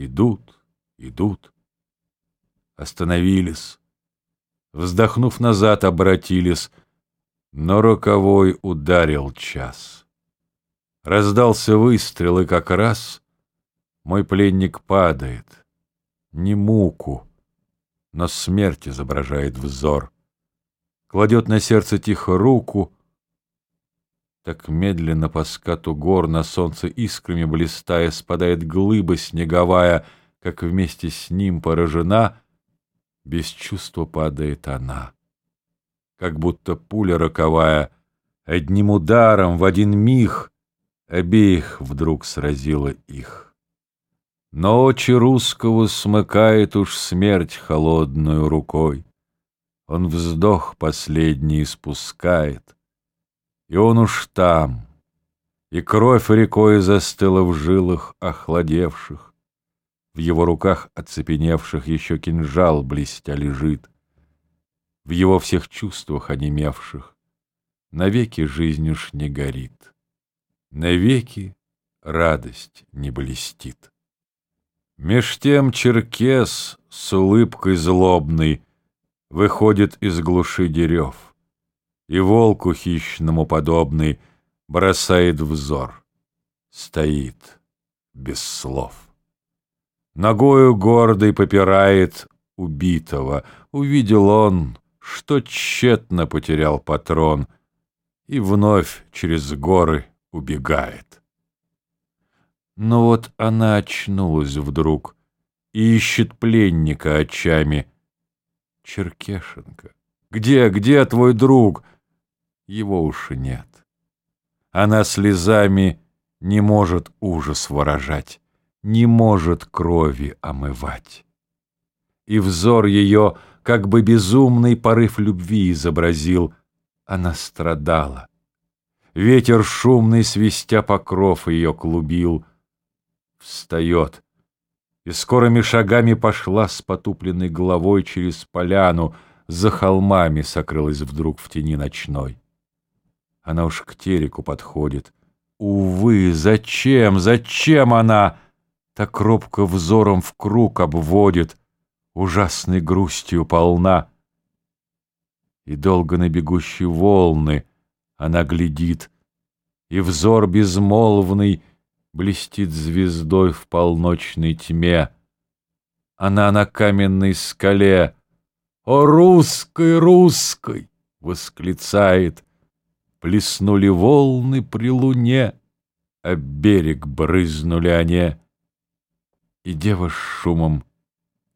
Идут, идут. Остановились. Вздохнув назад, обратились, но роковой ударил час. Раздался выстрел, и как раз мой пленник падает. Не муку, но смерть изображает взор. Кладет на сердце тихо руку, так медленно по скату гор на солнце искрами блистая спадает глыба снеговая, как вместе с ним поражена, без чувства падает она. Как будто пуля роковая одним ударом в один миг обеих вдруг сразила их. Но очи русского смыкает уж смерть холодную рукой. Он вздох последний испускает, и он уж там, и кровь рекой застыла в жилах охладевших. В его руках оцепеневших еще кинжал блестя лежит. В его всех чувствах онемевших навеки жизнь уж не горит. Навеки радость не блестит. Меж тем черкес с улыбкой злобной Выходит из глуши дерев, И волку хищному подобный Бросает взор, стоит без слов. Ногою гордой попирает убитого. Увидел он, что тщетно потерял патрон, И вновь через горы убегает. Но вот она очнулась вдруг и ищет пленника очами. Черкешенко, где, где твой друг? Его уж нет. Она слезами не может ужас выражать, не может крови омывать. И взор ее, как бы безумный порыв любви изобразил, она страдала. Ветер шумный, свистя покров, ее клубил — встает и скорыми шагами пошла с потупленной головой через поляну, за холмами сокрылась вдруг в тени ночной. Она уж к тереку подходит. Увы, зачем, зачем она так робко взором в круг обводит, ужасной грустью полна? И долго на бегущие волны она глядит, и взор безмолвный — блестит звездой в полночной тьме. Она на каменной скале «О, русской, русской!» восклицает. Плеснули волны при луне, а берег брызнули они. И дева с шумом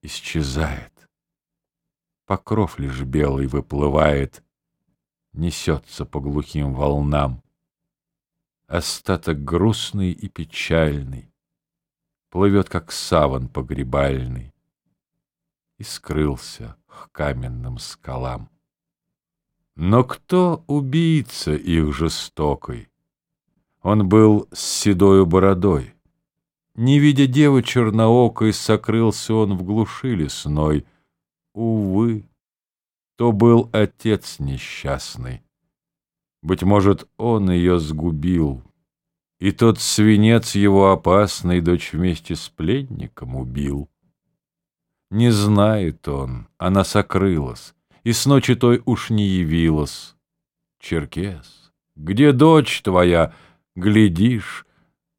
исчезает. Покров лишь белый выплывает, несется по глухим волнам остаток грустный и печальный, плывет, как саван погребальный, и скрылся к каменным скалам. Но кто убийца их жестокой? Он был с седою бородой. Не видя девы черноокой, сокрылся он в глуши лесной. Увы, то был отец несчастный. Быть может, он ее сгубил, и тот свинец его опасный дочь вместе с пленником убил. Не знает он, она сокрылась, и с ночи той уж не явилась. Черкес, где дочь твоя, глядишь,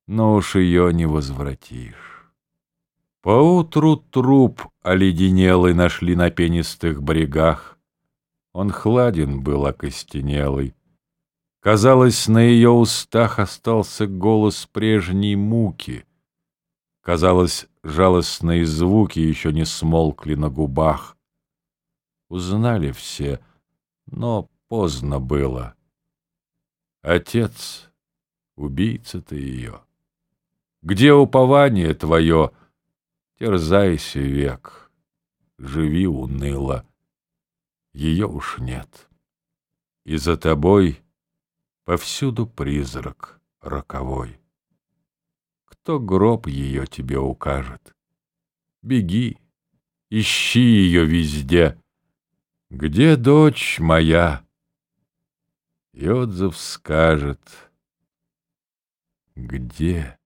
но уж ее не возвратишь. Поутру труп оледенелый нашли на пенистых брегах. Он хладен был окостенелый, Казалось, на ее устах остался голос прежней муки. Казалось, жалостные звуки еще не смолкли на губах. Узнали все, но поздно было. Отец, убийца ты ее. Где упование твое? Терзайся век, живи уныло. Ее уж нет. И за тобой Повсюду призрак роковой. Кто гроб ее тебе укажет? Беги, ищи ее везде. Где дочь моя? И отзыв скажет, где?